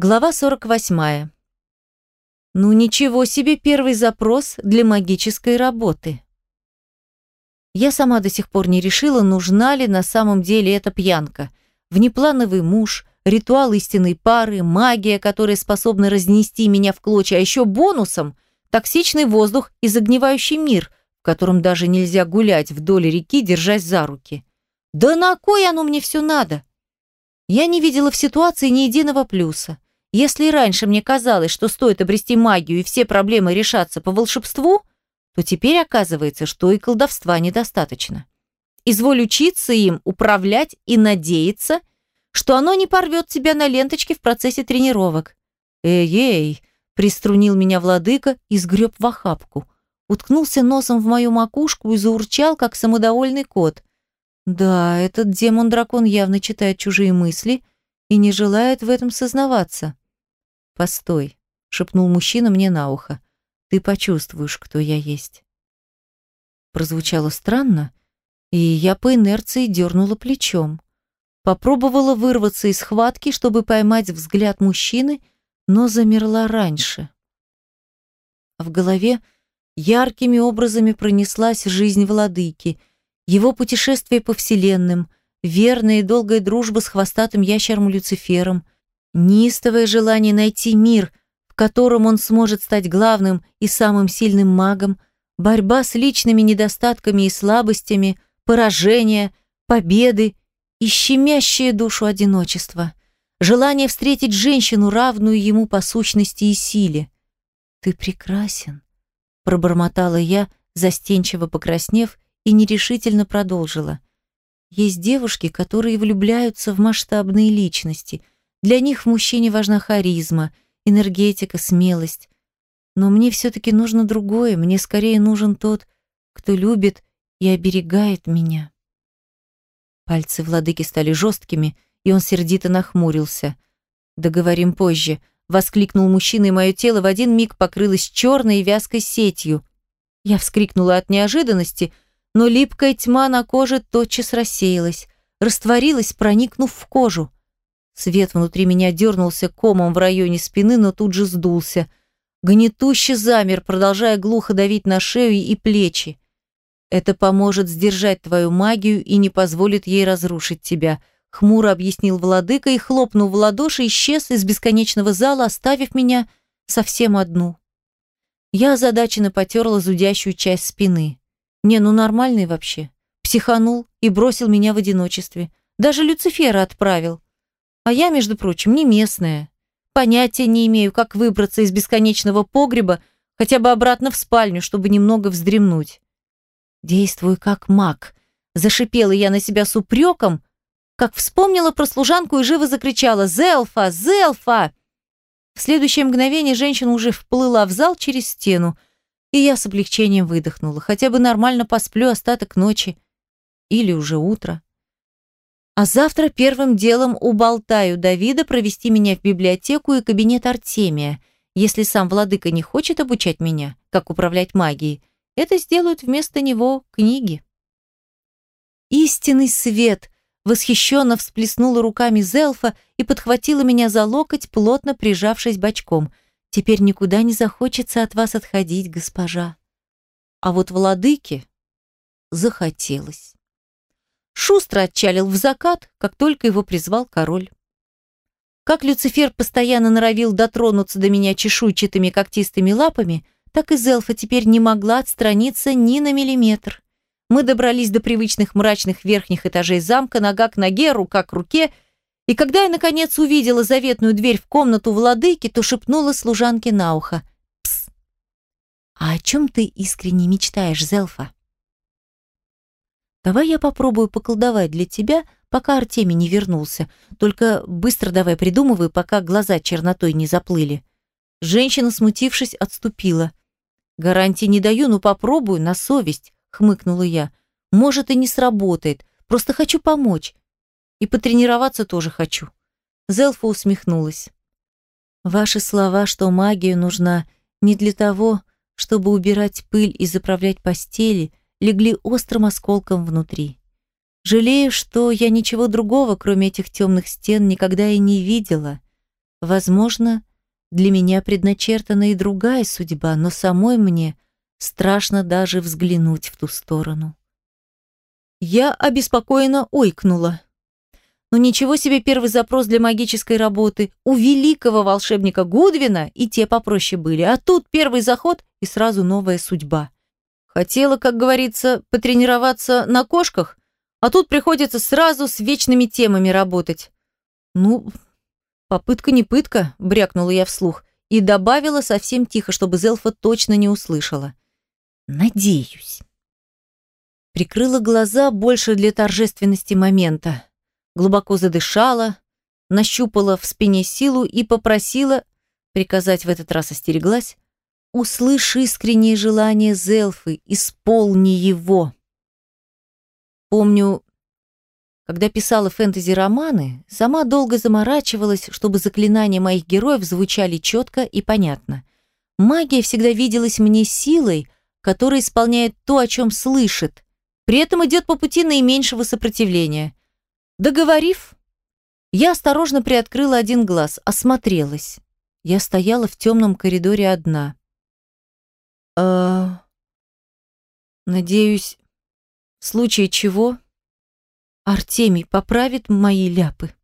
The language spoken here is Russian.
Глава 48. Ну ничего себе первый запрос для магической работы. Я сама до сих пор не решила, нужна ли на самом деле эта пьянка. Внеплановый муж, ритуал истинной пары, магия, которая способна разнести меня в клочья, а еще бонусом – токсичный воздух и загнивающий мир, в котором даже нельзя гулять вдоль реки, держась за руки. Да на кой оно мне все надо? Я не видела в ситуации ни единого плюса. Если раньше мне казалось, что стоит обрести магию и все проблемы решатся по волшебству, то теперь оказывается, что и колдовства недостаточно. Изволь учиться им, управлять и надеяться, что оно не порвет тебя на ленточке в процессе тренировок. «Эй-эй!» – приструнил меня владыка и сгреб в охапку. Уткнулся носом в мою макушку и заурчал, как самодовольный кот. Да, этот демон-дракон явно читает чужие мысли и не желает в этом сознаваться. «Постой», — шепнул мужчина мне на ухо. «Ты почувствуешь, кто я есть». Прозвучало странно, и я по инерции дернула плечом. Попробовала вырваться из схватки, чтобы поймать взгляд мужчины, но замерла раньше. В голове яркими образами пронеслась жизнь владыки, его путешествие по вселенным, верная и долгая дружба с хвостатым ящером Люцифером — Неистовое желание найти мир, в котором он сможет стать главным и самым сильным магом, борьба с личными недостатками и слабостями, поражения, победы и щемящее душу одиночество. Желание встретить женщину, равную ему по сущности и силе. «Ты прекрасен», — пробормотала я, застенчиво покраснев, и нерешительно продолжила. «Есть девушки, которые влюбляются в масштабные личности — для них в мужчине важна харизма, энергетика, смелость. Но мне все-таки нужно другое, мне скорее нужен тот, кто любит и оберегает меня. Пальцы владыки стали жесткими, и он сердито нахмурился. «Договорим позже», — воскликнул мужчина, и мое тело в один миг покрылось черной вязкой сетью. Я вскрикнула от неожиданности, но липкая тьма на коже тотчас рассеялась, растворилась, проникнув в кожу. Свет внутри меня дернулся комом в районе спины, но тут же сдулся. Гнетуще замер, продолжая глухо давить на шею и плечи. Это поможет сдержать твою магию и не позволит ей разрушить тебя, хмуро объяснил владыка и, хлопнув в ладоши, исчез из бесконечного зала, оставив меня совсем одну. Я озадаченно потерла зудящую часть спины. Не, ну нормальный вообще. Психанул и бросил меня в одиночестве. Даже Люцифера отправил. А я, между прочим, не местная. Понятия не имею, как выбраться из бесконечного погреба хотя бы обратно в спальню, чтобы немного вздремнуть. Действую как маг. Зашипела я на себя с упреком, как вспомнила про служанку и живо закричала «Зелфа! Зелфа!». В следующее мгновение женщина уже вплыла в зал через стену, и я с облегчением выдохнула. Хотя бы нормально посплю остаток ночи. Или уже утро. А завтра первым делом уболтаю Давида провести меня в библиотеку и кабинет Артемия. Если сам владыка не хочет обучать меня, как управлять магией, это сделают вместо него книги. Истинный свет! Восхищенно всплеснула руками Зелфа и подхватила меня за локоть, плотно прижавшись бочком. Теперь никуда не захочется от вас отходить, госпожа. А вот владыке захотелось шустро отчалил в закат, как только его призвал король. Как Люцифер постоянно норовил дотронуться до меня чешуйчатыми когтистыми лапами, так и Зелфа теперь не могла отстраниться ни на миллиметр. Мы добрались до привычных мрачных верхних этажей замка, нога к ноге, рука к руке, и когда я, наконец, увидела заветную дверь в комнату владыки, то шепнула служанке на ухо. «Пс! А о чем ты искренне мечтаешь, Зелфа?» Давай я попробую поколдовать для тебя, пока Артемий не вернулся. Только быстро давай придумывай, пока глаза чернотой не заплыли. Женщина, смутившись, отступила. Гарантии не даю, но попробую на совесть, хмыкнула я. Может и не сработает, просто хочу помочь. И потренироваться тоже хочу. Зелфа усмехнулась. Ваши слова, что магия нужна не для того, чтобы убирать пыль и заправлять постели, легли острым осколком внутри. Жалею, что я ничего другого, кроме этих темных стен, никогда и не видела. Возможно, для меня предначертана и другая судьба, но самой мне страшно даже взглянуть в ту сторону. Я обеспокоенно ойкнула. Но ничего себе первый запрос для магической работы. У великого волшебника Гудвина и те попроще были. А тут первый заход и сразу новая судьба. Хотела, как говорится, потренироваться на кошках, а тут приходится сразу с вечными темами работать. Ну, попытка не пытка, брякнула я вслух и добавила совсем тихо, чтобы Зелфа точно не услышала. Надеюсь. Прикрыла глаза больше для торжественности момента глубоко задышала, нащупала в спине силу и попросила, приказать в этот раз остереглась, «Услышь искреннее желание Зелфы, исполни его». Помню, когда писала фэнтези-романы, сама долго заморачивалась, чтобы заклинания моих героев звучали четко и понятно. Магия всегда виделась мне силой, которая исполняет то, о чем слышит, при этом идет по пути наименьшего сопротивления. Договорив, я осторожно приоткрыла один глаз, осмотрелась. Я стояла в темном коридоре одна. «Э, надеюсь, в случае чего Артемий поправит мои ляпы.